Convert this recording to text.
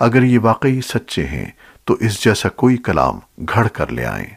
اگر یہ واقعی سچے ہیں تو اس جیسا کوئی کلام گھڑ کر لے آئیں۔